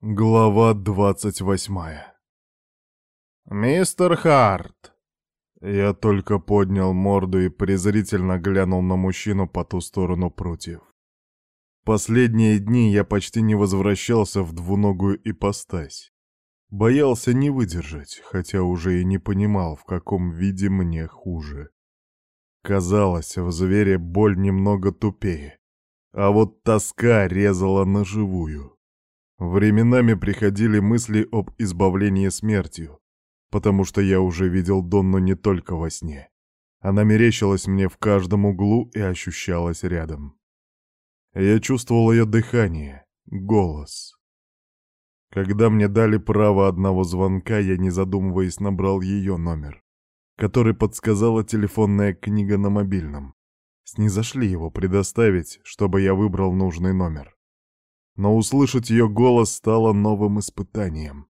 Глава двадцать восьмая «Мистер Харт!» Я только поднял морду и презрительно глянул на мужчину по ту сторону прутьев. Последние дни я почти не возвращался в двуногую ипостась. Боялся не выдержать, хотя уже и не понимал, в каком виде мне хуже. Казалось, в звере боль немного тупее, а вот тоска резала на живую. Временами приходили мысли об избавлении смертью, потому что я уже видел Донну не только во сне. Она мерещилась мне в каждом углу и ощущалась рядом. Я чувствовал ее дыхание, голос. Когда мне дали право одного звонка, я, не задумываясь, набрал ее номер, который подсказала телефонная книга на мобильном. Снизошли его предоставить, чтобы я выбрал нужный номер но услышать ее голос стало новым испытанием.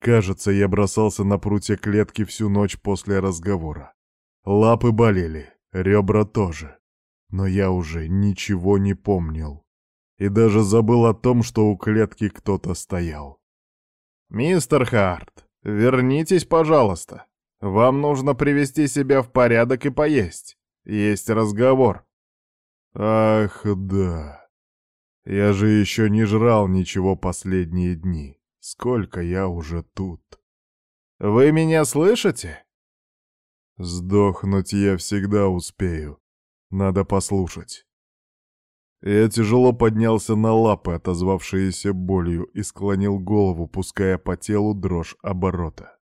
Кажется, я бросался на прутья клетки всю ночь после разговора. Лапы болели, ребра тоже. Но я уже ничего не помнил. И даже забыл о том, что у клетки кто-то стоял. «Мистер Харт, вернитесь, пожалуйста. Вам нужно привести себя в порядок и поесть. Есть разговор». «Ах, да...» Я же еще не жрал ничего последние дни. Сколько я уже тут? Вы меня слышите? Сдохнуть я всегда успею. Надо послушать. Я тяжело поднялся на лапы, отозвавшиеся болью, и склонил голову, пуская по телу дрожь оборота.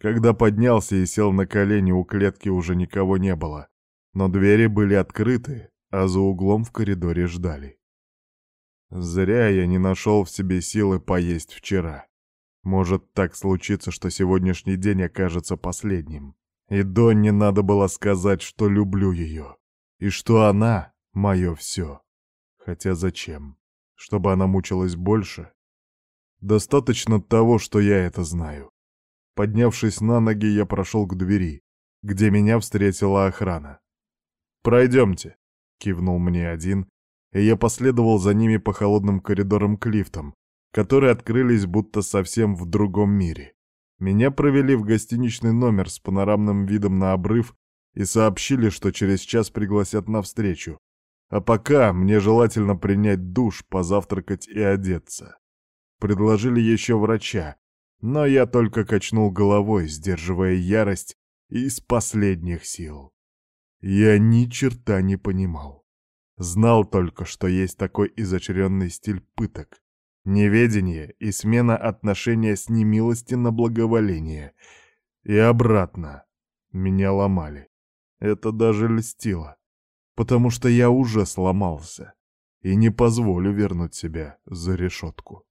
Когда поднялся и сел на колени, у клетки уже никого не было, но двери были открыты, а за углом в коридоре ждали. Зря я не нашел в себе силы поесть вчера. Может так случиться, что сегодняшний день окажется последним. И Донне надо было сказать, что люблю ее. И что она — мое все. Хотя зачем? Чтобы она мучилась больше? Достаточно того, что я это знаю. Поднявшись на ноги, я прошел к двери, где меня встретила охрана. «Пройдемте», — кивнул мне один, и я последовал за ними по холодным коридорам к лифтам, которые открылись будто совсем в другом мире. Меня провели в гостиничный номер с панорамным видом на обрыв и сообщили, что через час пригласят на встречу. А пока мне желательно принять душ, позавтракать и одеться. Предложили еще врача, но я только качнул головой, сдерживая ярость из последних сил. Я ни черта не понимал. Знал только, что есть такой изощренный стиль пыток. Неведение и смена отношения с немилости на благоволение. И обратно. Меня ломали. Это даже льстило. Потому что я уже сломался. И не позволю вернуть себя за решетку.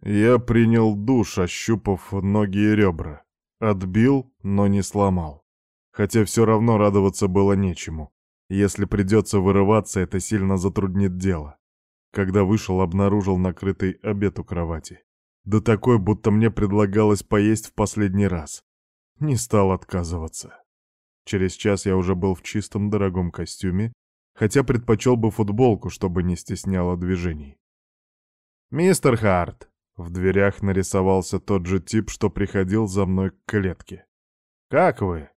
Я принял душ, ощупав ноги и ребра. Отбил, но не сломал. Хотя все равно радоваться было нечему. Если придется вырываться, это сильно затруднит дело. Когда вышел, обнаружил накрытый обед у кровати. Да такой, будто мне предлагалось поесть в последний раз. Не стал отказываться. Через час я уже был в чистом дорогом костюме, хотя предпочел бы футболку, чтобы не стесняло движений. «Мистер Харт!» В дверях нарисовался тот же тип, что приходил за мной к клетке. «Как вы?»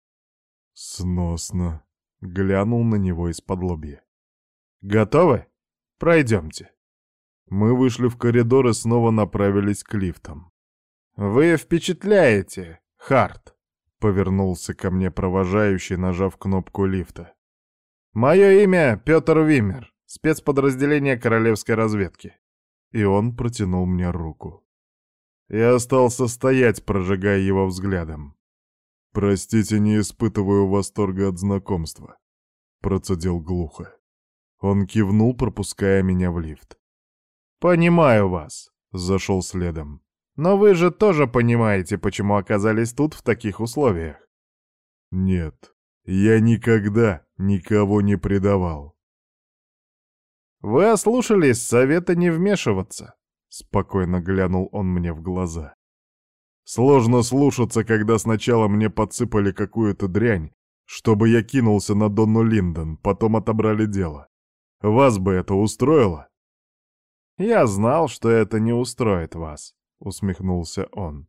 «Сносно», Глянул на него из-под лобья. «Готовы? Пройдемте». Мы вышли в коридор и снова направились к лифтам. «Вы впечатляете, Харт!» — повернулся ко мне провожающий, нажав кнопку лифта. «Мое имя Петр Вимер, спецподразделение королевской разведки». И он протянул мне руку. Я остался стоять, прожигая его взглядом. «Простите, не испытываю восторга от знакомства», — процедил глухо. Он кивнул, пропуская меня в лифт. «Понимаю вас», — зашел следом. «Но вы же тоже понимаете, почему оказались тут в таких условиях». «Нет, я никогда никого не предавал». «Вы ослушались совета не вмешиваться», — спокойно глянул он мне в глаза. Сложно слушаться, когда сначала мне подсыпали какую-то дрянь, чтобы я кинулся на Донну Линдон, потом отобрали дело. Вас бы это устроило? Я знал, что это не устроит вас, усмехнулся он.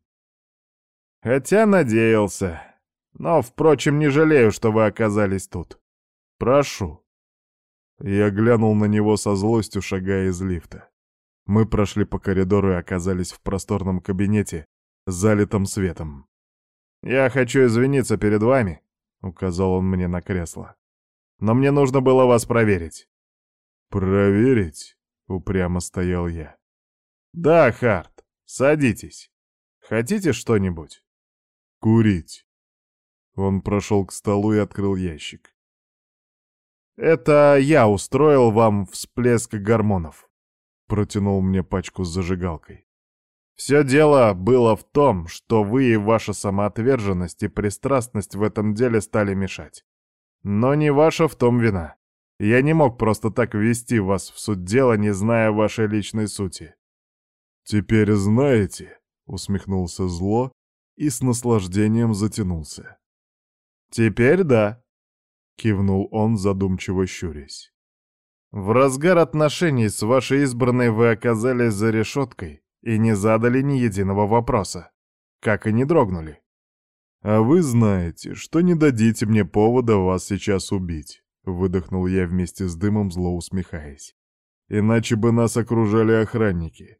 Хотя надеялся. Но, впрочем, не жалею, что вы оказались тут. Прошу. Я глянул на него со злостью, шагая из лифта. Мы прошли по коридору и оказались в просторном кабинете, залитом светом. «Я хочу извиниться перед вами», — указал он мне на кресло. «Но мне нужно было вас проверить». «Проверить?» — упрямо стоял я. «Да, Харт, садитесь. Хотите что-нибудь?» «Курить». Он прошел к столу и открыл ящик. «Это я устроил вам всплеск гормонов», — протянул мне пачку с зажигалкой. «Все дело было в том, что вы и ваша самоотверженность и пристрастность в этом деле стали мешать. Но не ваша в том вина. Я не мог просто так ввести вас в суть дела, не зная вашей личной сути». «Теперь знаете», — усмехнулся зло и с наслаждением затянулся. «Теперь да», — кивнул он, задумчиво щурясь. «В разгар отношений с вашей избранной вы оказались за решеткой и не задали ни единого вопроса, как и не дрогнули. А вы знаете, что не дадите мне повода вас сейчас убить», — выдохнул я вместе с дымом, зло усмехаясь. «Иначе бы нас окружали охранники».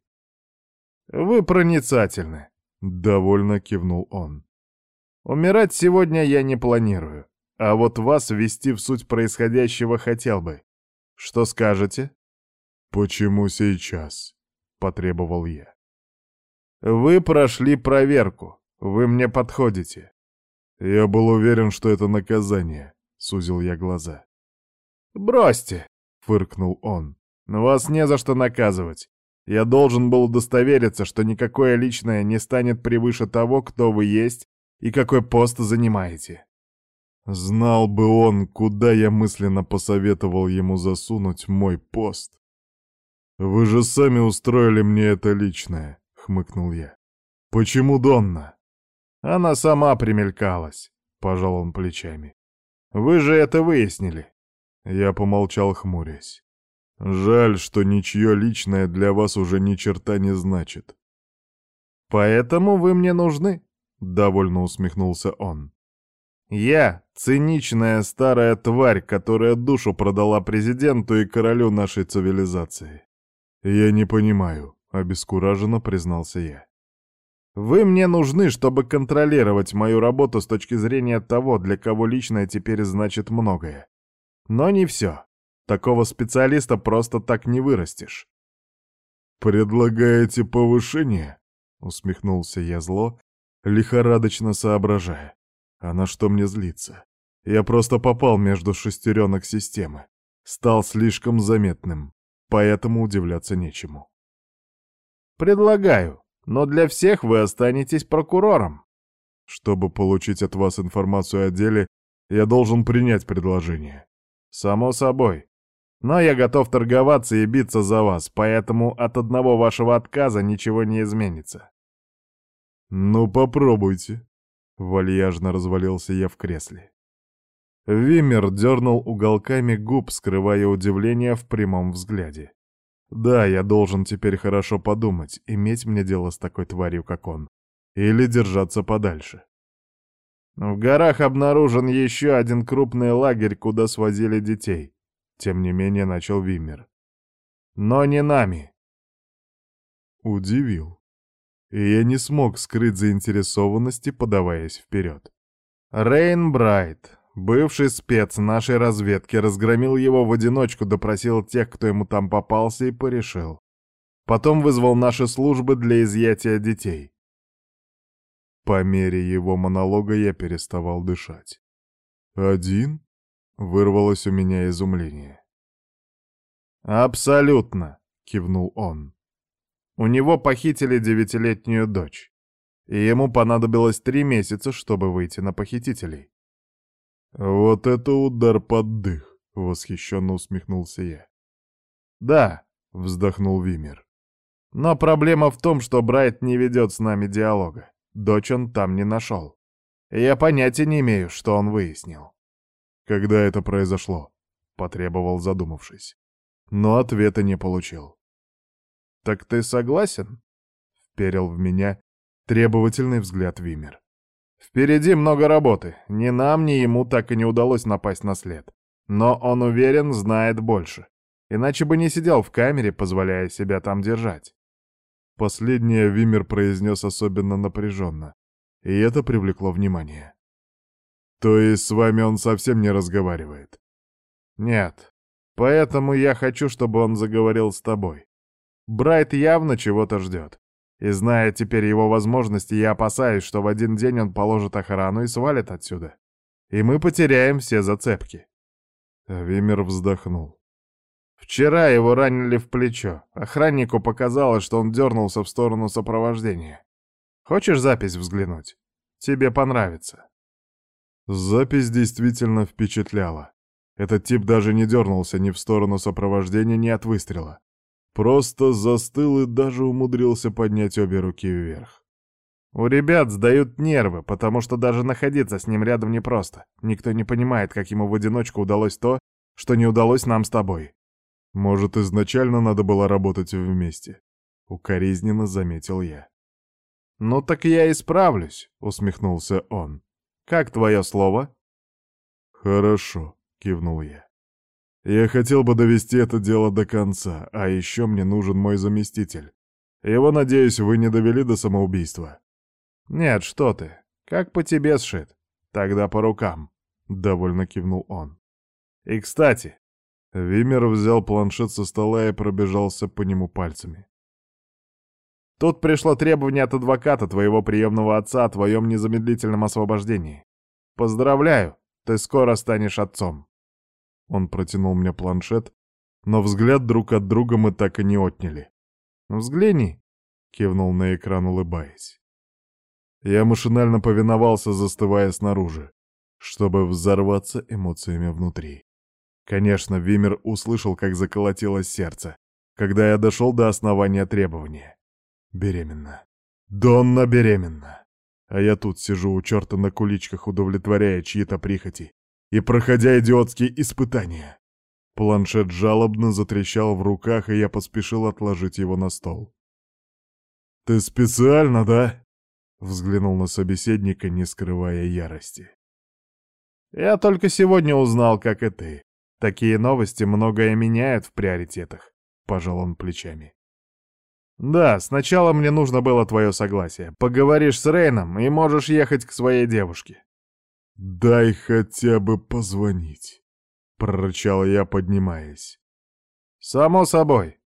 «Вы проницательны», — довольно кивнул он. «Умирать сегодня я не планирую. А вот вас ввести в суть происходящего хотел бы. Что скажете? Почему сейчас? Потребовал я. Вы прошли проверку. Вы мне подходите. Я был уверен, что это наказание. Сузил я глаза. Бросьте, фыркнул он. Вас не за что наказывать. Я должен был удостовериться, что никакое личное не станет превыше того, кто вы есть и какой пост занимаете. Знал бы он, куда я мысленно посоветовал ему засунуть мой пост. «Вы же сами устроили мне это личное», — хмыкнул я. «Почему Донна?» «Она сама примелькалась», — пожал он плечами. «Вы же это выяснили». Я помолчал, хмурясь. «Жаль, что ничье личное для вас уже ни черта не значит». «Поэтому вы мне нужны», — довольно усмехнулся он. Я — циничная старая тварь, которая душу продала президенту и королю нашей цивилизации. Я не понимаю, — обескураженно признался я. Вы мне нужны, чтобы контролировать мою работу с точки зрения того, для кого личное теперь значит многое. Но не все. Такого специалиста просто так не вырастешь. «Предлагаете повышение?» — усмехнулся я зло, лихорадочно соображая. А на что мне злиться? Я просто попал между шестеренок системы. Стал слишком заметным, поэтому удивляться нечему. Предлагаю, но для всех вы останетесь прокурором. Чтобы получить от вас информацию о деле, я должен принять предложение. Само собой. Но я готов торговаться и биться за вас, поэтому от одного вашего отказа ничего не изменится. Ну, попробуйте. Вальяжно развалился я в кресле. Вимер дернул уголками губ, скрывая удивление в прямом взгляде. Да, я должен теперь хорошо подумать, иметь мне дело с такой тварью, как он. Или держаться подальше. В горах обнаружен еще один крупный лагерь, куда свозили детей. Тем не менее, начал Вимер. Но не нами. Удивил и я не смог скрыть заинтересованности, подаваясь вперед. Рейн Брайт, бывший спец нашей разведки, разгромил его в одиночку, допросил тех, кто ему там попался, и порешил. Потом вызвал наши службы для изъятия детей. По мере его монолога я переставал дышать. «Один?» — вырвалось у меня изумление. «Абсолютно!» — кивнул он. У него похитили девятилетнюю дочь, и ему понадобилось три месяца, чтобы выйти на похитителей. «Вот это удар под дых!» — восхищенно усмехнулся я. «Да», — вздохнул Вимер. «Но проблема в том, что Брайт не ведет с нами диалога. Дочь он там не нашел. Я понятия не имею, что он выяснил». «Когда это произошло?» — потребовал, задумавшись. Но ответа не получил. «Так ты согласен?» вперил в меня требовательный взгляд Вимер. Впереди много работы. Ни нам, ни ему так и не удалось напасть на след. Но он уверен, знает больше. Иначе бы не сидел в камере, позволяя себя там держать. Последнее Вимер произнес особенно напряженно, и это привлекло внимание. То есть с вами он совсем не разговаривает? Нет. Поэтому я хочу, чтобы он заговорил с тобой. Брайт явно чего-то ждет. И зная теперь его возможности, я опасаюсь, что в один день он положит охрану и свалит отсюда. И мы потеряем все зацепки. Вимер вздохнул. Вчера его ранили в плечо. Охраннику показалось, что он дернулся в сторону сопровождения. Хочешь запись взглянуть? Тебе понравится. Запись действительно впечатляла. Этот тип даже не дернулся ни в сторону сопровождения, ни от выстрела. Просто застыл и даже умудрился поднять обе руки вверх. У ребят сдают нервы, потому что даже находиться с ним рядом непросто. Никто не понимает, как ему в одиночку удалось то, что не удалось нам с тобой. Может, изначально надо было работать вместе? Укоризненно заметил я. «Ну так я исправлюсь», — усмехнулся он. «Как твое слово?» «Хорошо», — кивнул я. «Я хотел бы довести это дело до конца, а еще мне нужен мой заместитель. Его, надеюсь, вы не довели до самоубийства?» «Нет, что ты. Как по тебе сшит. Тогда по рукам», — довольно кивнул он. «И, кстати...» Вимер взял планшет со стола и пробежался по нему пальцами. «Тут пришло требование от адвоката твоего приемного отца о твоем незамедлительном освобождении. Поздравляю, ты скоро станешь отцом». Он протянул мне планшет, но взгляд друг от друга мы так и не отняли. «Взгляни», — кивнул на экран, улыбаясь. Я машинально повиновался, застывая снаружи, чтобы взорваться эмоциями внутри. Конечно, Вимер услышал, как заколотилось сердце, когда я дошел до основания требования. Беременна. Донна беременна. А я тут сижу у черта на куличках, удовлетворяя чьи-то прихоти и проходя идиотские испытания. Планшет жалобно затрещал в руках, и я поспешил отложить его на стол. «Ты специально, да?» — взглянул на собеседника, не скрывая ярости. «Я только сегодня узнал, как и ты. Такие новости многое меняют в приоритетах», — пожал он плечами. «Да, сначала мне нужно было твое согласие. Поговоришь с Рейном и можешь ехать к своей девушке». «Дай хотя бы позвонить», — прорычал я, поднимаясь. «Само собой».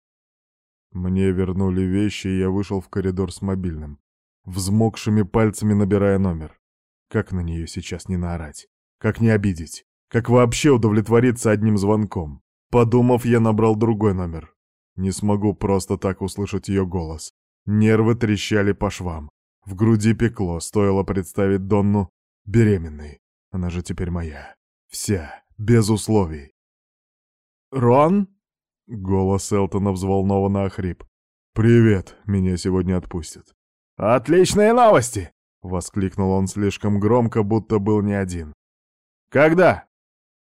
Мне вернули вещи, и я вышел в коридор с мобильным взмокшими пальцами набирая номер. Как на нее сейчас не наорать? Как не обидеть? Как вообще удовлетвориться одним звонком? Подумав, я набрал другой номер. Не смогу просто так услышать ее голос. Нервы трещали по швам. В груди пекло, стоило представить Донну беременной. Она же теперь моя. Вся, без условий. «Рон?» — голос Элтона взволнованно охрип. «Привет, меня сегодня отпустят». «Отличные новости!» — воскликнул он слишком громко, будто был не один. «Когда?»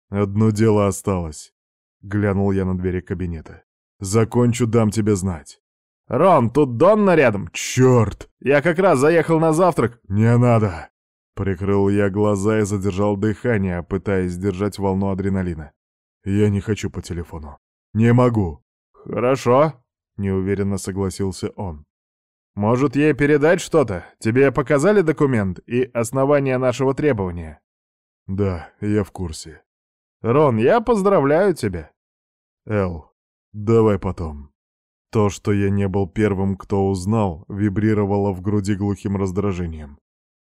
«Одно дело осталось», — глянул я на двери кабинета. «Закончу, дам тебе знать». «Рон, тут Донна рядом!» «Черт! Я как раз заехал на завтрак!» «Не надо!» Прикрыл я глаза и задержал дыхание, пытаясь сдержать волну адреналина. «Я не хочу по телефону. Не могу!» «Хорошо!» — неуверенно согласился он. Может, ей передать что-то? Тебе показали документ и основания нашего требования?» «Да, я в курсе». «Рон, я поздравляю тебя». «Эл, давай потом». То, что я не был первым, кто узнал, вибрировало в груди глухим раздражением.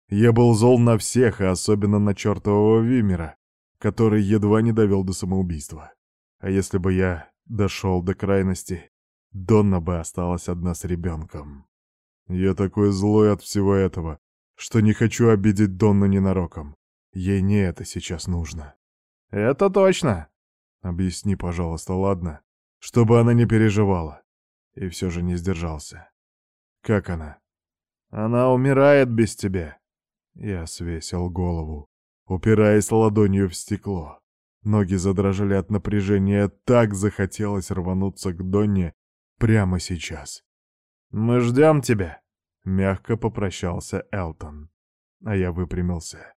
Я был зол на всех, и особенно на чертового Вимера, который едва не довел до самоубийства. А если бы я дошел до крайности, Донна бы осталась одна с ребенком. Я такой злой от всего этого, что не хочу обидеть Донну ненароком. Ей не это сейчас нужно. Это точно. Объясни, пожалуйста, ладно? Чтобы она не переживала. И все же не сдержался. Как она? Она умирает без тебя. Я свесил голову, упираясь ладонью в стекло. Ноги задрожали от напряжения, так захотелось рвануться к Донне прямо сейчас. «Мы ждем тебя», Мягко попрощался Элтон. А я выпрямился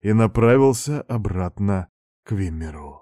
и направился обратно к Виммеру.